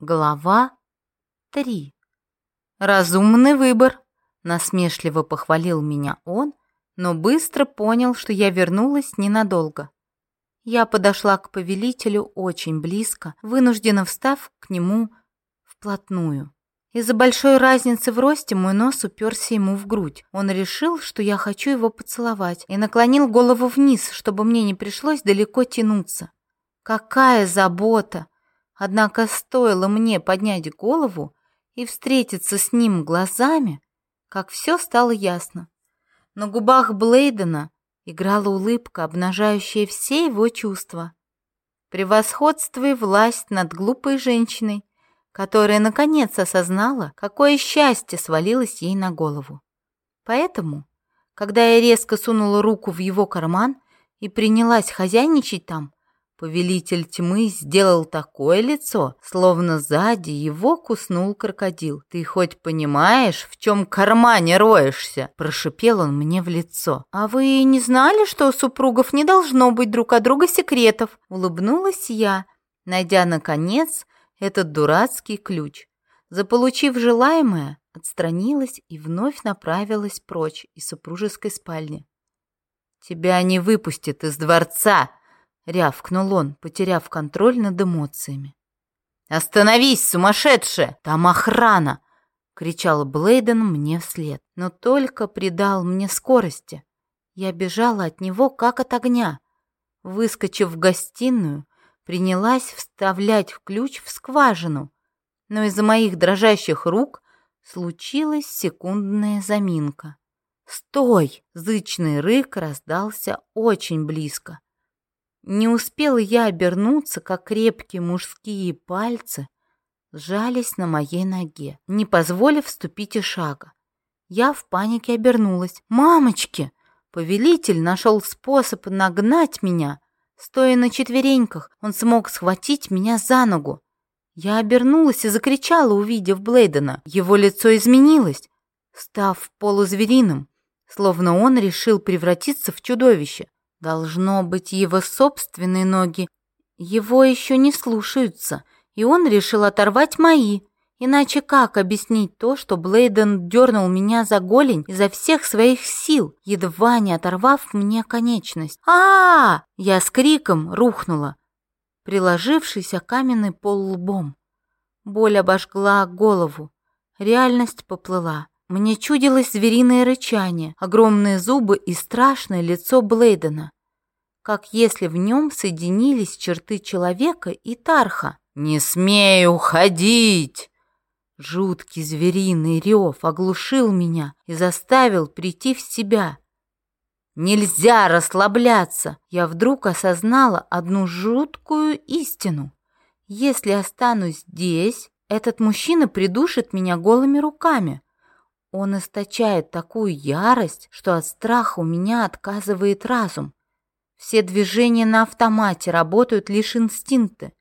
Глава 3. Разумный выбор, насмешливо похвалил меня он, но быстро понял, что я вернулась ненадолго. Я подошла к повелителю очень близко, вынужденно встав к нему вплотную. Из-за большой разницы в росте мой нос уперся ему в грудь. Он решил, что я хочу его поцеловать, и наклонил голову вниз, чтобы мне не пришлось далеко тянуться. Какая забота! Однако стоило мне поднять голову и встретиться с ним глазами, как все стало ясно. На губах Блейдена играла улыбка, обнажающая все его чувства. Превосходство и власть над глупой женщиной, которая наконец осознала, какое счастье свалилось ей на голову. Поэтому, когда я резко сунула руку в его карман и принялась хозяйничать там, Повелитель тьмы сделал такое лицо, словно сзади его куснул крокодил. «Ты хоть понимаешь, в чем кармане роешься?» – прошипел он мне в лицо. «А вы не знали, что у супругов не должно быть друг от друга секретов?» – улыбнулась я, найдя, наконец, этот дурацкий ключ. Заполучив желаемое, отстранилась и вновь направилась прочь из супружеской спальни. «Тебя не выпустят из дворца!» Рявкнул он, потеряв контроль над эмоциями. «Остановись, сумасшедшая! Там охрана!» — кричал Блейден мне вслед, но только придал мне скорости. Я бежала от него, как от огня. Выскочив в гостиную, принялась вставлять ключ в скважину, но из-за моих дрожащих рук случилась секундная заминка. «Стой!» — зычный рык раздался очень близко. Не успела я обернуться, как крепкие мужские пальцы сжались на моей ноге, не позволив вступить и шага. Я в панике обернулась. «Мамочки!» Повелитель нашел способ нагнать меня. Стоя на четвереньках, он смог схватить меня за ногу. Я обернулась и закричала, увидев Блейдена. Его лицо изменилось, став полузвериным, словно он решил превратиться в чудовище. Должно быть, его собственные ноги его еще не слушаются, и он решил оторвать мои. Иначе как объяснить то, что Блейден дернул меня за голень изо всех своих сил, едва не оторвав мне конечность? а, -а, -а Я с криком рухнула, приложившись о каменный пол лбом. Боль обожгла голову, реальность поплыла. Мне чудилось звериное рычание, огромные зубы и страшное лицо Блейдена, как если в нем соединились черты человека и Тарха. «Не смей уходить!» Жуткий звериный рев оглушил меня и заставил прийти в себя. Нельзя расслабляться. Я вдруг осознала одну жуткую истину. Если останусь здесь, этот мужчина придушит меня голыми руками. Он источает такую ярость, что от страха у меня отказывает разум. Все движения на автомате, работают лишь инстинкты.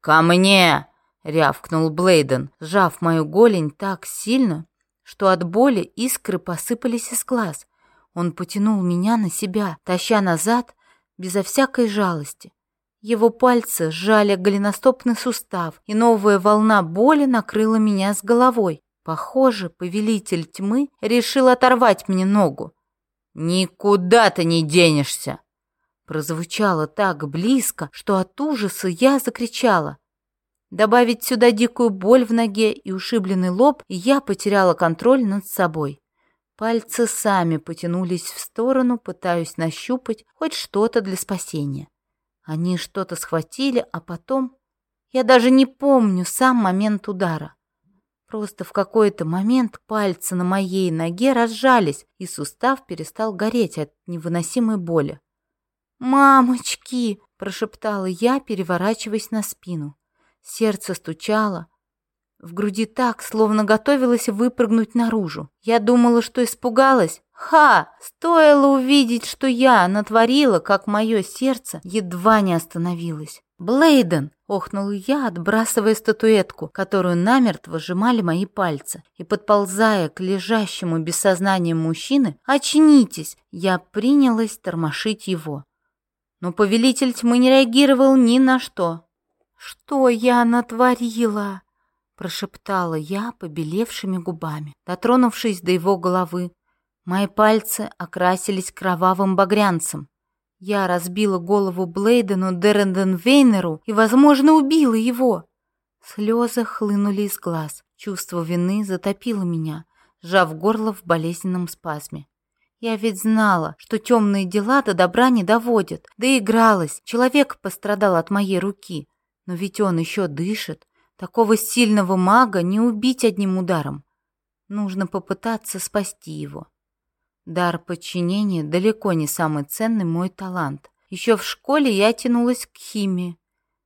«Ко мне!» — рявкнул Блейден, сжав мою голень так сильно, что от боли искры посыпались из глаз. Он потянул меня на себя, таща назад, безо всякой жалости. Его пальцы сжали голеностопный сустав, и новая волна боли накрыла меня с головой. Похоже, повелитель тьмы решил оторвать мне ногу. «Никуда ты не денешься!» Прозвучало так близко, что от ужаса я закричала. Добавить сюда дикую боль в ноге и ушибленный лоб, и я потеряла контроль над собой. Пальцы сами потянулись в сторону, пытаясь нащупать хоть что-то для спасения. Они что-то схватили, а потом... Я даже не помню сам момент удара. Просто в какой-то момент пальцы на моей ноге разжались, и сустав перестал гореть от невыносимой боли. «Мамочки!» – прошептала я, переворачиваясь на спину. Сердце стучало. В груди так, словно готовилась выпрыгнуть наружу. Я думала, что испугалась. Ха! Стоило увидеть, что я натворила, как мое сердце едва не остановилось. «Блейден!» — охнул я, отбрасывая статуэтку, которую намертво сжимали мои пальцы. И, подползая к лежащему без сознания мужчины, «Очнитесь!» Я принялась тормошить его. Но повелитель тьмы не реагировал ни на что. «Что я натворила?» — прошептала я побелевшими губами, дотронувшись до его головы. Мои пальцы окрасились кровавым багрянцем. Я разбила голову Блейдену Деренден Вейнеру и, возможно, убила его. Слезы хлынули из глаз. Чувство вины затопило меня, сжав горло в болезненном спазме. Я ведь знала, что темные дела до добра не доводят. Да игралась, человек пострадал от моей руки. Но ведь он еще дышит. Такого сильного мага не убить одним ударом. Нужно попытаться спасти его. Дар подчинения далеко не самый ценный мой талант. Еще в школе я тянулась к химии,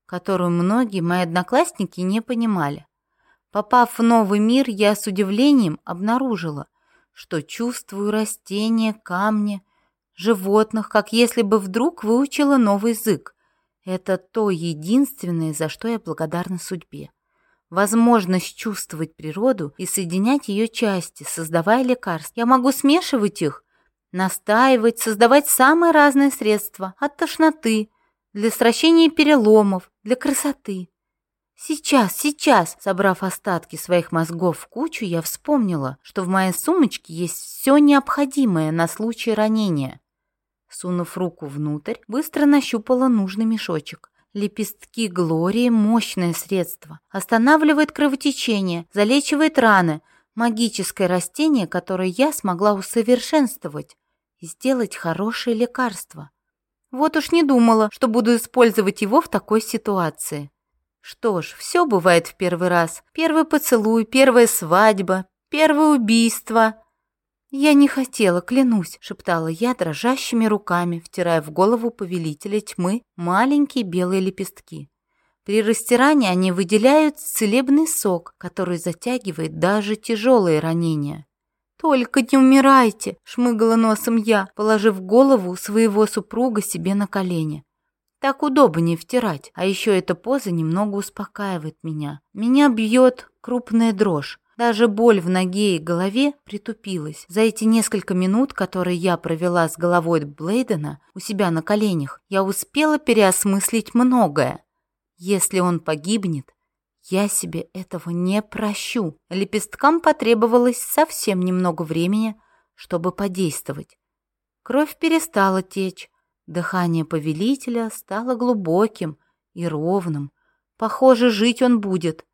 которую многие мои одноклассники не понимали. Попав в новый мир, я с удивлением обнаружила, что чувствую растения, камни, животных, как если бы вдруг выучила новый язык. Это то единственное, за что я благодарна судьбе. Возможность чувствовать природу и соединять ее части, создавая лекарства. Я могу смешивать их, настаивать, создавать самые разные средства, от тошноты, для сращения переломов, для красоты. Сейчас, сейчас, собрав остатки своих мозгов в кучу, я вспомнила, что в моей сумочке есть все необходимое на случай ранения. Сунув руку внутрь, быстро нащупала нужный мешочек. Лепестки Глории – мощное средство. Останавливает кровотечение, залечивает раны. Магическое растение, которое я смогла усовершенствовать и сделать хорошее лекарство. Вот уж не думала, что буду использовать его в такой ситуации. Что ж, все бывает в первый раз. Первый поцелуй, первая свадьба, первое убийство. Я не хотела, клянусь, шептала я дрожащими руками, втирая в голову повелителя тьмы маленькие белые лепестки. При растирании они выделяют целебный сок, который затягивает даже тяжелые ранения. «Только не умирайте!» — шмыгала носом я, положив голову своего супруга себе на колени. Так удобнее втирать, а еще эта поза немного успокаивает меня. Меня бьет крупная дрожь. Даже боль в ноге и голове притупилась. За эти несколько минут, которые я провела с головой Блейдена у себя на коленях, я успела переосмыслить многое. Если он погибнет, я себе этого не прощу. Лепесткам потребовалось совсем немного времени, чтобы подействовать. Кровь перестала течь, Дыхание повелителя стало глубоким и ровным. Похоже, жить он будет.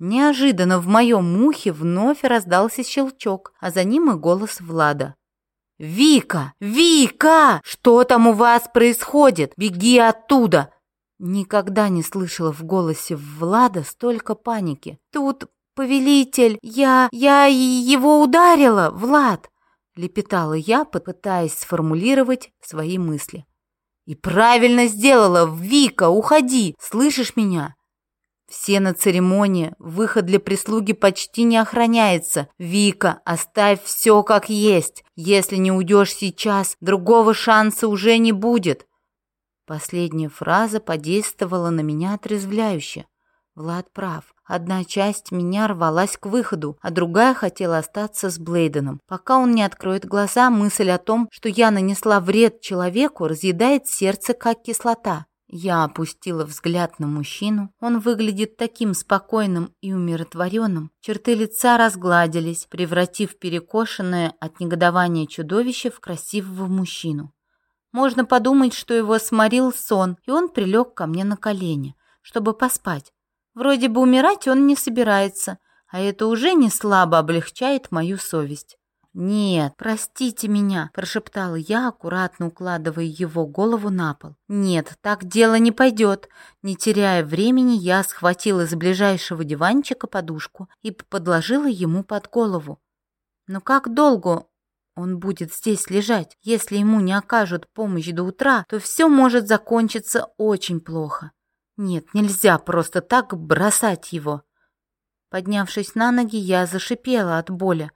Неожиданно в моем ухе вновь раздался щелчок, а за ним и голос Влада. «Вика! Вика! Что там у вас происходит? Беги оттуда!» Никогда не слышала в голосе Влада столько паники. «Тут повелитель! Я... я его ударила, Влад!» Лепетала я, пытаясь сформулировать свои мысли. И правильно сделала, Вика, уходи, слышишь меня? Все на церемонии, выход для прислуги почти не охраняется. Вика, оставь все как есть. Если не уйдешь сейчас, другого шанса уже не будет. Последняя фраза подействовала на меня отрезвляюще. Влад прав. Одна часть меня рвалась к выходу, а другая хотела остаться с Блейденом. Пока он не откроет глаза, мысль о том, что я нанесла вред человеку, разъедает сердце, как кислота. Я опустила взгляд на мужчину. Он выглядит таким спокойным и умиротворенным. Черты лица разгладились, превратив перекошенное от негодования чудовище в красивого мужчину. Можно подумать, что его сморил сон, и он прилег ко мне на колени, чтобы поспать. Вроде бы умирать он не собирается, а это уже не слабо облегчает мою совесть. «Нет, простите меня», — прошептала я, аккуратно укладывая его голову на пол. «Нет, так дело не пойдет». Не теряя времени, я схватила из ближайшего диванчика подушку и подложила ему под голову. «Но как долго он будет здесь лежать? Если ему не окажут помощь до утра, то все может закончиться очень плохо». Нет, нельзя просто так бросать его. Поднявшись на ноги, я зашипела от боли.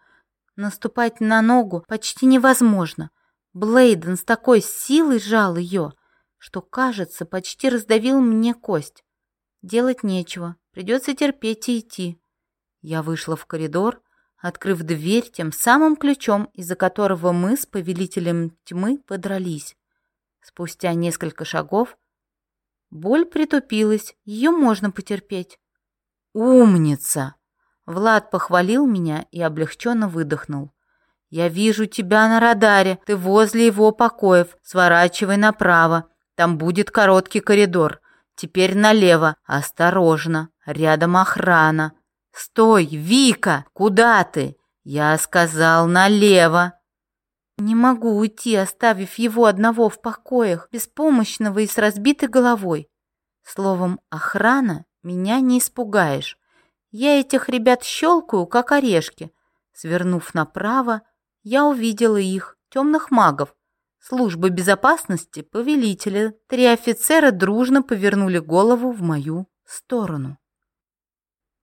Наступать на ногу почти невозможно. Блейден с такой силой сжал ее, что, кажется, почти раздавил мне кость. Делать нечего, придется терпеть и идти. Я вышла в коридор, открыв дверь тем самым ключом, из-за которого мы с повелителем тьмы подрались. Спустя несколько шагов Боль притупилась, ее можно потерпеть. «Умница!» Влад похвалил меня и облегченно выдохнул. «Я вижу тебя на радаре, ты возле его покоев, сворачивай направо, там будет короткий коридор. Теперь налево, осторожно, рядом охрана. Стой, Вика, куда ты? Я сказал налево». Не могу уйти, оставив его одного в покоях, беспомощного и с разбитой головой. Словом, охрана меня не испугаешь. Я этих ребят щелкаю, как орешки. Свернув направо, я увидела их, темных магов, службы безопасности, повелителя. Три офицера дружно повернули голову в мою сторону.